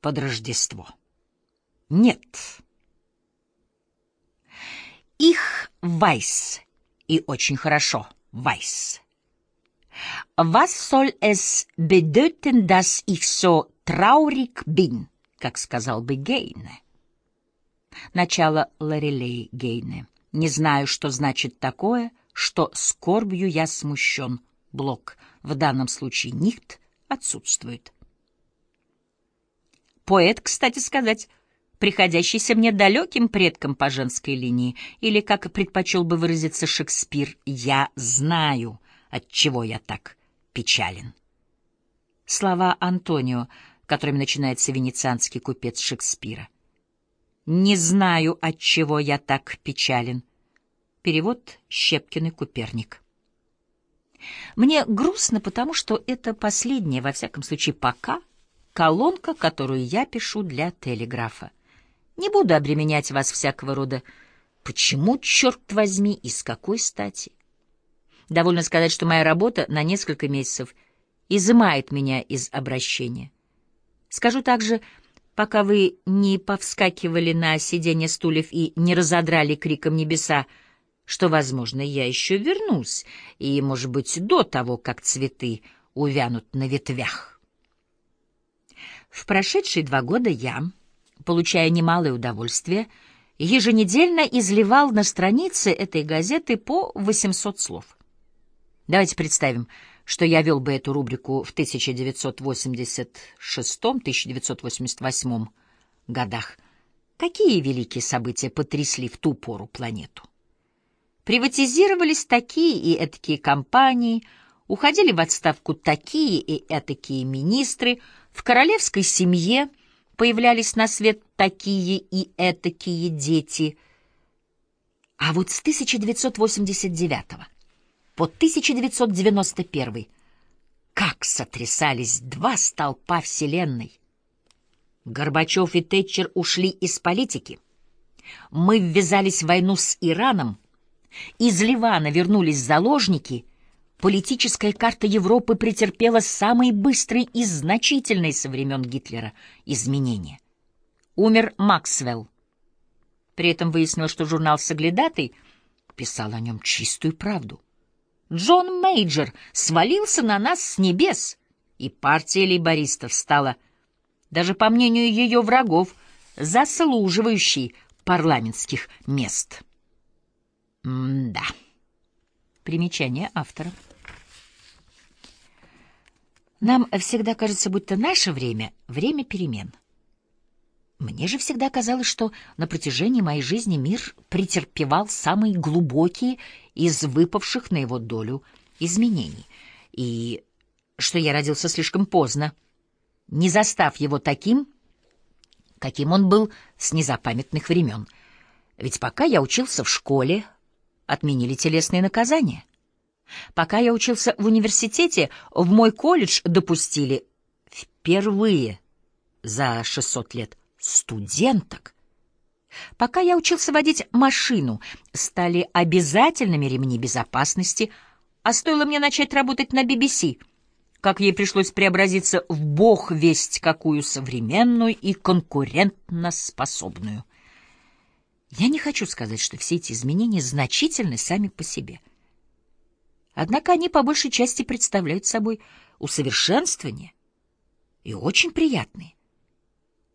под Рождество. Нет. Их вайс, и очень хорошо вайс. Was soll es bedeuten, dass ich so traurig bin, как сказал бы Гейне? Начало Лорелей Гейне. Не знаю, что значит такое, что скорбью я смущен. Блок. В данном случае нихт отсутствует. Поэт, кстати сказать, приходящийся мне далеким предком по женской линии, или, как предпочел бы выразиться Шекспир, «я знаю», от чего я так печален. Слова Антонио, которыми начинается венецианский купец Шекспира. «Не знаю, от чего я так печален». Перевод Щепкин и Куперник. Мне грустно, потому что это последняя, во всяком случае пока, колонка, которую я пишу для телеграфа. Не буду обременять вас всякого рода «почему, черт возьми, и с какой стати?» Довольно сказать, что моя работа на несколько месяцев изымает меня из обращения. Скажу также, пока вы не повскакивали на сиденье стульев и не разодрали криком небеса, что, возможно, я еще вернусь, и, может быть, до того, как цветы увянут на ветвях. В прошедшие два года я, получая немалое удовольствие, еженедельно изливал на страницы этой газеты по 800 слов. Давайте представим, что я вел бы эту рубрику в 1986-1988 годах. Какие великие события потрясли в ту пору планету? Приватизировались такие и этакие компании, уходили в отставку такие и этакие министры, в королевской семье появлялись на свет такие и этакие дети. А вот с 1989 по 1991 как сотрясались два столпа Вселенной! Горбачев и Тэтчер ушли из политики. Мы ввязались в войну с Ираном, из Ливана вернулись заложники, политическая карта Европы претерпела самые быстрые и значительные со времен Гитлера изменения. Умер Максвелл. При этом выяснилось, что журнал «Соглядатай» писал о нем чистую правду. Джон Мейджор свалился на нас с небес, и партия лейбористов стала, даже по мнению ее врагов, заслуживающей парламентских мест. М-да. Примечание автора. Нам всегда кажется, будто наше время — время перемен. Мне же всегда казалось, что на протяжении моей жизни мир претерпевал самые глубокие из выпавших на его долю изменений, и что я родился слишком поздно, не застав его таким, каким он был с незапамятных времен. Ведь пока я учился в школе, отменили телесные наказания. Пока я учился в университете, в мой колледж допустили впервые за 600 лет студенток. Пока я учился водить машину, стали обязательными ремни безопасности, а стоило мне начать работать на BBC, как ей пришлось преобразиться в бог весть какую современную и конкурентноспособную. Я не хочу сказать, что все эти изменения значительны сами по себе. Однако они по большей части представляют собой усовершенствование и очень приятные.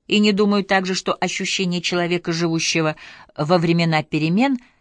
И не думаю также, что ощущение человека, живущего во времена перемен —